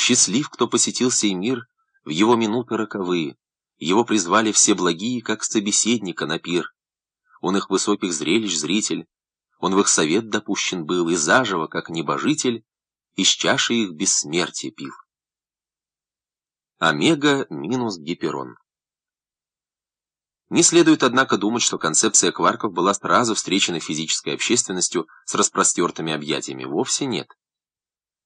Счастлив, кто посетил сей мир в его минуты роковые. Его призвали все благие, как собеседника на пир. Он их высоких зрелищ зритель, он в их совет допущен был, и заживо, как небожитель, из чаши их бессмертия пил. Омега минус гиперон. Не следует, однако, думать, что концепция кварков была сразу встречена физической общественностью с распростертыми объятиями. Вовсе нет.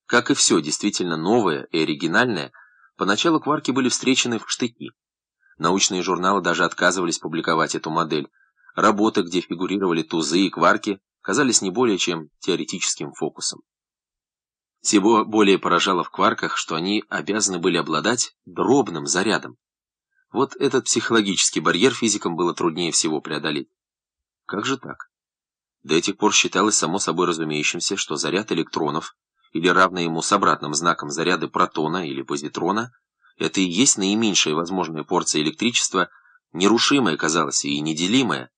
Как и все действительно новое и оригинальное, поначалу кварки были встречены в штыки. Научные журналы даже отказывались публиковать эту модель. Работы, где фигурировали тузы и кварки, казались не более чем теоретическим фокусом. Всего более поражало в кварках, что они обязаны были обладать дробным зарядом. Вот этот психологический барьер физикам было труднее всего преодолеть. Как же так? До этих пор считалось само собой разумеющимся, что заряд электронов или равные ему с обратным знаком заряды протона или позитрона, это и есть наименьшая возможная порция электричества, нерушимая, казалось, и неделимая.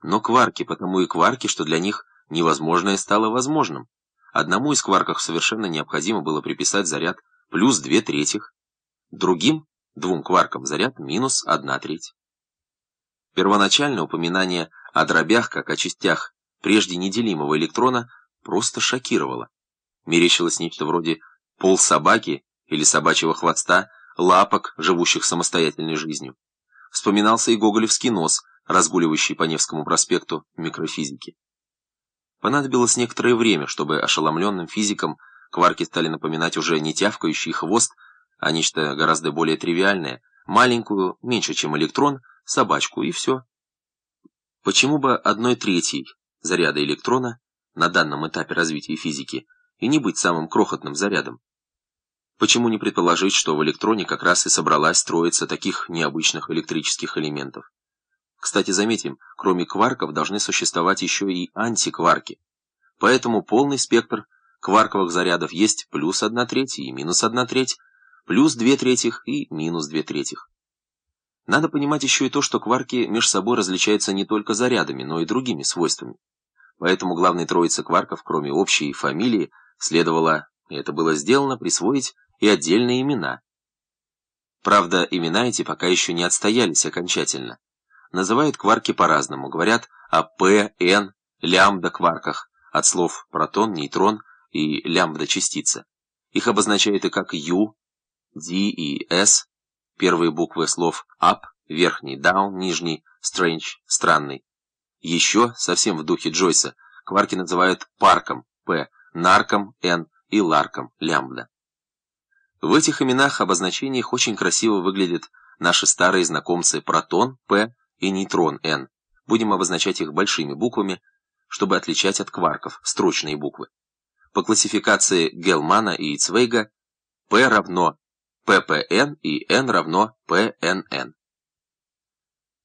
Но кварки, потому и кварки, что для них невозможное стало возможным. Одному из кварков совершенно необходимо было приписать заряд плюс две третьих, другим, двум кваркам, заряд минус одна треть. Первоначальное упоминание о дробях, как о частях прежде неделимого электрона, просто шокировало мерещилось нечто вроде полсобаки или собачьего хвоста, лапок, живущих самостоятельной жизнью. Вспоминался и гоголевский нос, разгуливающий по Невскому проспекту микрофизики. Понадобилось некоторое время, чтобы ошеломленным физикам кварки стали напоминать уже не тявкающий хвост, а нечто гораздо более тривиальное, маленькую, меньше чем электрон, собачку, и все. Почему бы одной третьей заряда электрона на данном этапе развития физики и не быть самым крохотным зарядом. Почему не предположить, что в электроне как раз и собралась троица таких необычных электрических элементов? Кстати, заметим, кроме кварков должны существовать еще и антикварки. Поэтому полный спектр кварковых зарядов есть плюс 1 треть и минус 1 треть, плюс 2 третьих и минус 2 третьих. Надо понимать еще и то, что кварки между собой различаются не только зарядами, но и другими свойствами. Поэтому главной троице кварков, кроме общей фамилии, Следовало, и это было сделано, присвоить и отдельные имена. Правда, имена эти пока еще не отстоялись окончательно. Называют кварки по-разному, говорят о П, Н, лямбда-кварках, от слов протон, нейтрон и лямбда-частица. Их обозначают и как U, D и S, первые буквы слов up, верхний, down, нижний, strange, странный. Еще, совсем в духе Джойса, кварки называют парком, P, нарком Н и ларком лямбда. В этих именах-обозначениях очень красиво выглядят наши старые знакомцы протон П и нейтрон Н. Будем обозначать их большими буквами, чтобы отличать от кварков строчные буквы. По классификации Гелмана и Цвейга P равно ППН и N равно ПНН.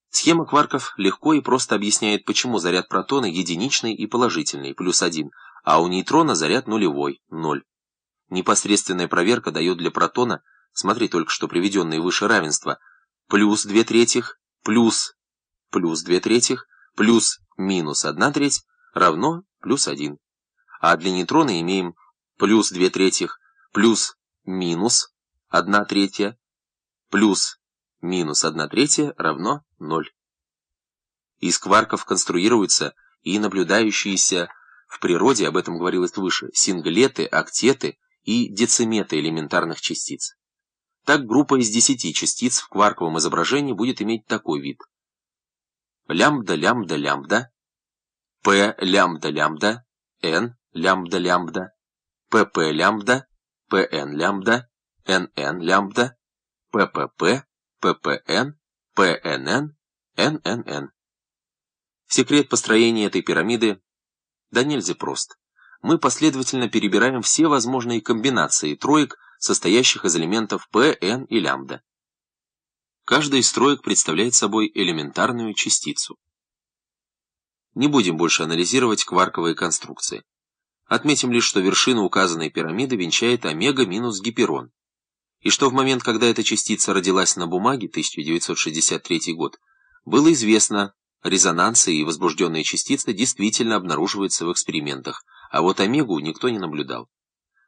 Схема кварков легко и просто объясняет, почему заряд протона единичный и положительный, плюс 1, а у нейтрона заряд нулевой, ноль. Непосредственная проверка дает для протона, смотри только что приведенные выше равенства, плюс 2 третьих, плюс, плюс 2 третьих, плюс минус 1 треть равно плюс 1. А для нейтрона имеем плюс 2 третьих, плюс минус 1 третья, плюс минус 1 третья равно 0. Из кварков конструируются и наблюдающиеся в природе, об этом говорилось выше, синглеты, октеты и дециметы элементарных частиц. Так группа из 10 частиц в кварковом изображении будет иметь такой вид. Лямбда, лямбда, лямбда, P лямбда, лямбда, N лямбда, лямбда, pp лямбда, Pn лямбда, Nn лямбда, PPP, PPN, PNN, NNN. Секрет построения этой пирамиды да нельзя прост. Мы последовательно перебираем все возможные комбинации троек, состоящих из элементов p, n и лямбда. Каждая из троек представляет собой элементарную частицу. Не будем больше анализировать кварковые конструкции. Отметим лишь, что вершину указанной пирамиды венчает омега минус гиперон, и что в момент, когда эта частица родилась на бумаге, 1963 год, было известно, Резонансы и возбужденные частицы действительно обнаруживаются в экспериментах, а вот омегу никто не наблюдал.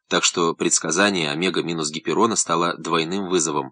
так что предсказание омега минус Гиперона стало двойным вызовом